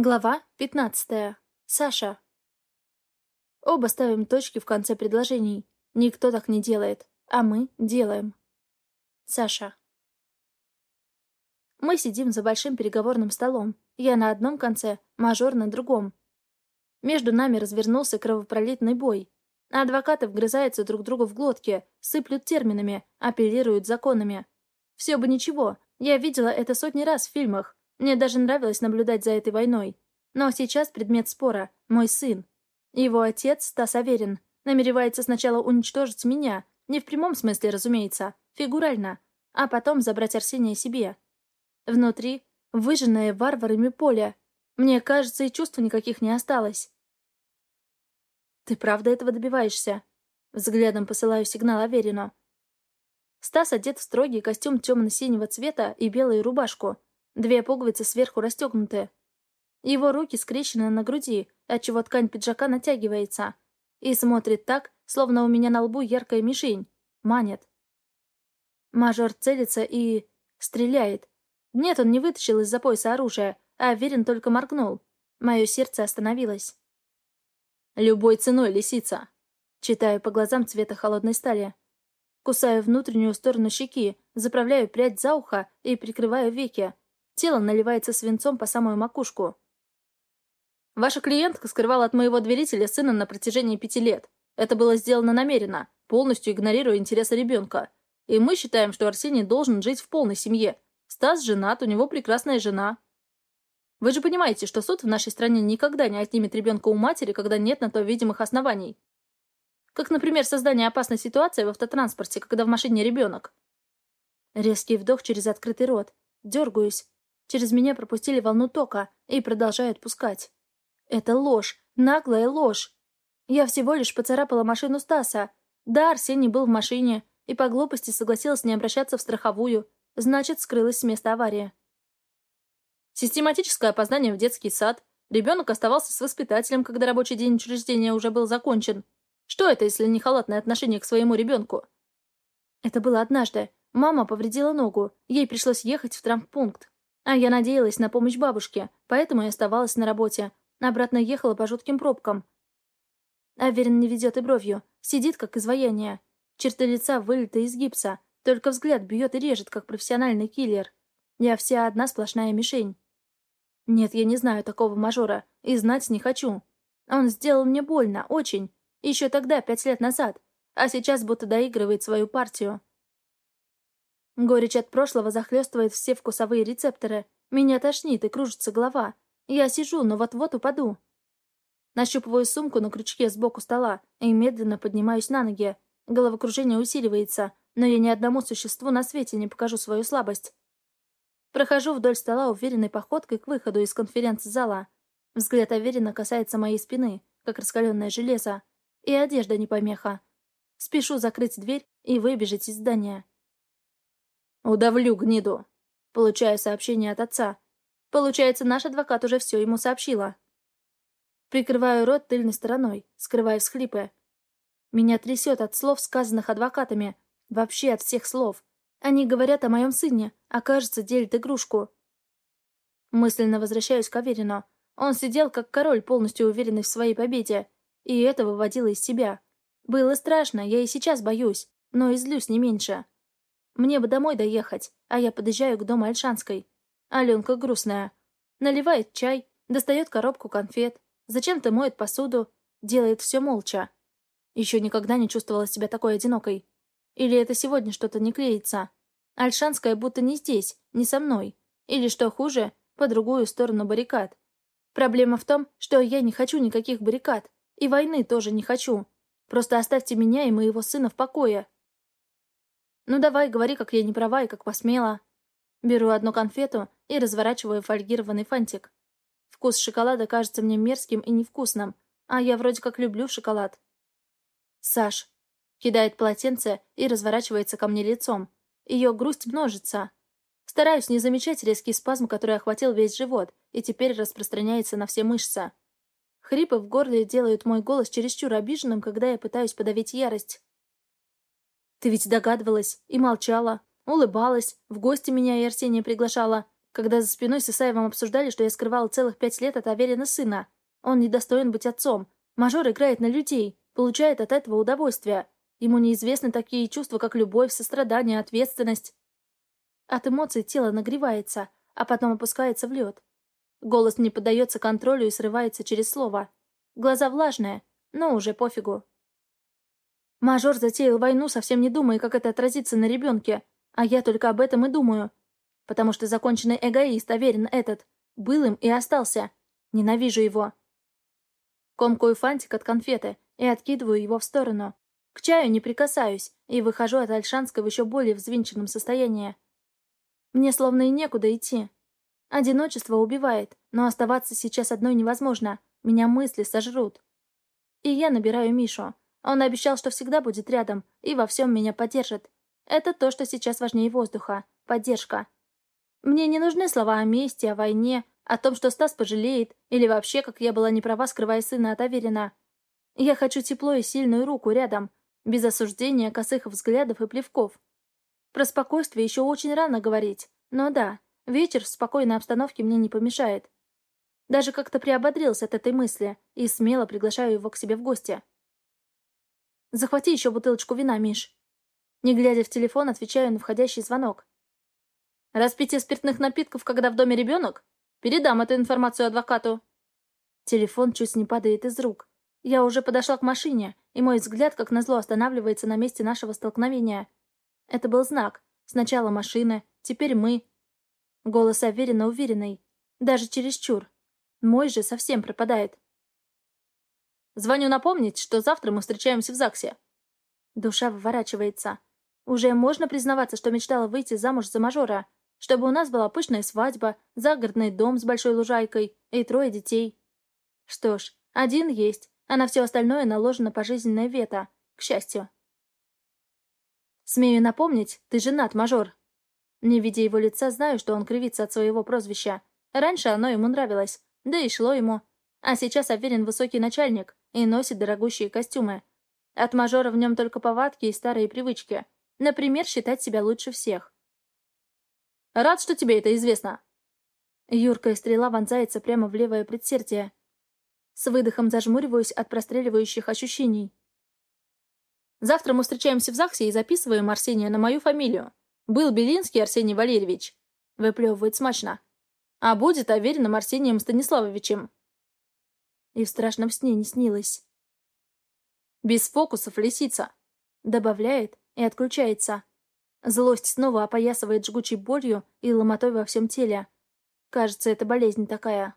Глава 15. Саша. Оба ставим точки в конце предложений. Никто так не делает, а мы делаем. Саша. Мы сидим за большим переговорным столом. Я на одном конце, мажор на другом. Между нами развернулся кровопролитный бой. Адвокаты вгрызаются друг другу в глотки, сыплют терминами, апеллируют законами. Все бы ничего, я видела это сотни раз в фильмах, мне даже нравилось наблюдать за этой войной. Но сейчас предмет спора — мой сын. Его отец, Стас Аверин, намеревается сначала уничтожить меня, не в прямом смысле, разумеется, фигурально, а потом забрать Арсения себе. Внутри — выжженное варварами поле. Мне кажется, и чувств никаких не осталось. «Ты правда этого добиваешься?» Взглядом посылаю сигнал Аверину. Стас одет в строгий костюм темно-синего цвета и белую рубашку — Две пуговицы сверху расстегнуты. Его руки скрещены на груди, отчего ткань пиджака натягивается. И смотрит так, словно у меня на лбу яркая мишень. Манит. Мажор целится и... стреляет. Нет, он не вытащил из-за пояса оружие, а Верин только моргнул. Мое сердце остановилось. «Любой ценой, лисица!» Читаю по глазам цвета холодной стали. Кусаю внутреннюю сторону щеки, заправляю прядь за ухо и прикрываю веки, Тело наливается свинцом по самую макушку. Ваша клиентка скрывала от моего доверителя сына на протяжении пяти лет. Это было сделано намеренно, полностью игнорируя интересы ребенка. И мы считаем, что Арсений должен жить в полной семье. Стас женат, у него прекрасная жена. Вы же понимаете, что суд в нашей стране никогда не отнимет ребенка у матери, когда нет на то видимых оснований. Как, например, создание опасной ситуации в автотранспорте, когда в машине ребенок. Резкий вдох через открытый рот. Дергаюсь. Через меня пропустили волну тока и продолжают пускать. Это ложь, наглая ложь. Я всего лишь поцарапала машину Стаса. Да, Арсений был в машине и по глупости согласилась не обращаться в страховую, значит, скрылась с места аварии. Систематическое опоздание в детский сад. Ребенок оставался с воспитателем, когда рабочий день учреждения уже был закончен. Что это, если не халатное отношение к своему ребенку? Это было однажды. Мама повредила ногу. Ей пришлось ехать в травмпункт. А я надеялась на помощь бабушке, поэтому и оставалась на работе. Обратно ехала по жутким пробкам. Аверин не ведет и бровью. Сидит, как изваяние. Черты лица вылиты из гипса. Только взгляд бьет и режет, как профессиональный киллер. Я вся одна сплошная мишень. Нет, я не знаю такого мажора. И знать не хочу. Он сделал мне больно, очень. Еще тогда, пять лет назад. А сейчас будто доигрывает свою партию. Горечь от прошлого захлестывает все вкусовые рецепторы. Меня тошнит и кружится голова. Я сижу, но вот-вот упаду. Нащупываю сумку на крючке сбоку стола и медленно поднимаюсь на ноги. Головокружение усиливается, но я ни одному существу на свете не покажу свою слабость. Прохожу вдоль стола уверенной походкой к выходу из конференц-зала. Взгляд уверенно касается моей спины, как раскаленное железо. И одежда не помеха. Спешу закрыть дверь и выбежать из здания. «Удавлю гниду!» Получаю сообщение от отца. Получается, наш адвокат уже все ему сообщила. Прикрываю рот тыльной стороной, скрывая всхлипы. Меня трясет от слов, сказанных адвокатами. Вообще от всех слов. Они говорят о моем сыне, а кажется, делят игрушку. Мысленно возвращаюсь к Аверину. Он сидел как король, полностью уверенный в своей победе. И это выводило из себя. Было страшно, я и сейчас боюсь, но и злюсь не меньше. Мне бы домой доехать, а я подъезжаю к дому Альшанской. Аленка грустная. Наливает чай, достает коробку конфет, зачем-то моет посуду, делает все молча. Еще никогда не чувствовала себя такой одинокой. Или это сегодня что-то не клеится? Альшанская будто не здесь, не со мной. Или, что хуже, по другую сторону баррикад. Проблема в том, что я не хочу никаких баррикад. И войны тоже не хочу. Просто оставьте меня и моего сына в покое. «Ну давай, говори, как я не права и как посмела». Беру одну конфету и разворачиваю фольгированный фантик. Вкус шоколада кажется мне мерзким и невкусным, а я вроде как люблю шоколад. «Саш», кидает полотенце и разворачивается ко мне лицом. Ее грусть множится. Стараюсь не замечать резкий спазм, который охватил весь живот и теперь распространяется на все мышцы. Хрипы в горле делают мой голос чересчур обиженным, когда я пытаюсь подавить ярость. Ты ведь догадывалась и молчала, улыбалась, в гости меня и Арсения приглашала. когда за спиной с Исаевым обсуждали, что я скрывала целых пять лет от Аверина сына. Он недостоин быть отцом. Мажор играет на людей, получает от этого удовольствие. Ему неизвестны такие чувства, как любовь, сострадание, ответственность. От эмоций тело нагревается, а потом опускается в лед. Голос не поддается контролю и срывается через слово. Глаза влажные, но уже пофигу. Мажор затеял войну, совсем не думая, как это отразится на ребенке. А я только об этом и думаю. Потому что законченный эгоист, уверен этот. Был им и остался. Ненавижу его. Комкую фантик от конфеты и откидываю его в сторону. К чаю не прикасаюсь и выхожу от Альшанска в еще более взвинченном состоянии. Мне словно и некуда идти. Одиночество убивает, но оставаться сейчас одной невозможно. Меня мысли сожрут. И я набираю Мишу. Он обещал, что всегда будет рядом и во всем меня поддержит. Это то, что сейчас важнее воздуха. Поддержка. Мне не нужны слова о мести, о войне, о том, что Стас пожалеет, или вообще, как я была не права, скрывая сына от Аверина. Я хочу тепло и сильную руку рядом, без осуждения, косых взглядов и плевков. Про спокойствие еще очень рано говорить, но да, вечер в спокойной обстановке мне не помешает. Даже как-то приободрился от этой мысли и смело приглашаю его к себе в гости. «Захвати еще бутылочку вина, Миш». Не глядя в телефон, отвечаю на входящий звонок. «Распитие спиртных напитков, когда в доме ребенок? Передам эту информацию адвокату». Телефон чуть не падает из рук. Я уже подошла к машине, и мой взгляд, как назло, останавливается на месте нашего столкновения. Это был знак. Сначала машины, теперь мы. Голос уверенно уверенный. Даже чересчур. Мой же совсем пропадает. Звоню напомнить, что завтра мы встречаемся в ЗАГСе. Душа выворачивается. Уже можно признаваться, что мечтала выйти замуж за мажора, чтобы у нас была пышная свадьба, загородный дом с большой лужайкой и трое детей. Что ж, один есть, а на все остальное наложено пожизненное вето, к счастью. Смею напомнить, ты женат, мажор. Не видя его лица, знаю, что он кривится от своего прозвища. Раньше оно ему нравилось, да и шло ему. А сейчас Аверин высокий начальник и носит дорогущие костюмы. От мажора в нем только повадки и старые привычки. Например, считать себя лучше всех. «Рад, что тебе это известно!» Юркая стрела вонзается прямо в левое предсердие. С выдохом зажмуриваюсь от простреливающих ощущений. Завтра мы встречаемся в ЗАГСе и записываем Арсения на мою фамилию. Был Белинский Арсений Валерьевич. Выплевывает смачно а будет Авериным Арсением Станиславовичем. И в страшном сне не снилось. Без фокусов лисица. Добавляет и отключается. Злость снова опоясывает жгучей болью и ломотой во всем теле. Кажется, это болезнь такая.